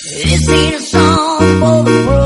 This ain't a song for the world.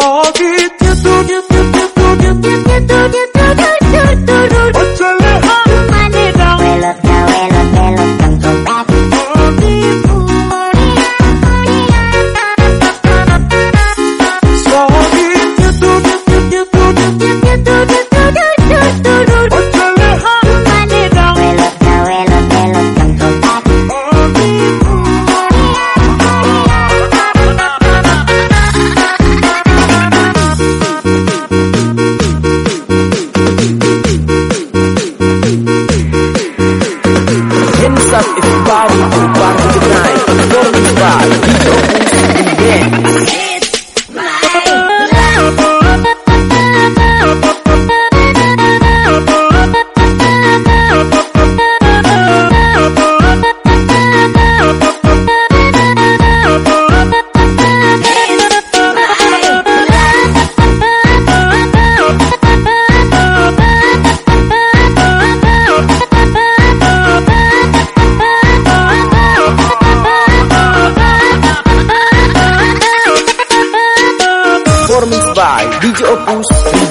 doggy. Yeah. DJ Opus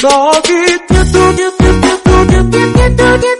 Bakit ganito, ganito, ganito, ganito, ganito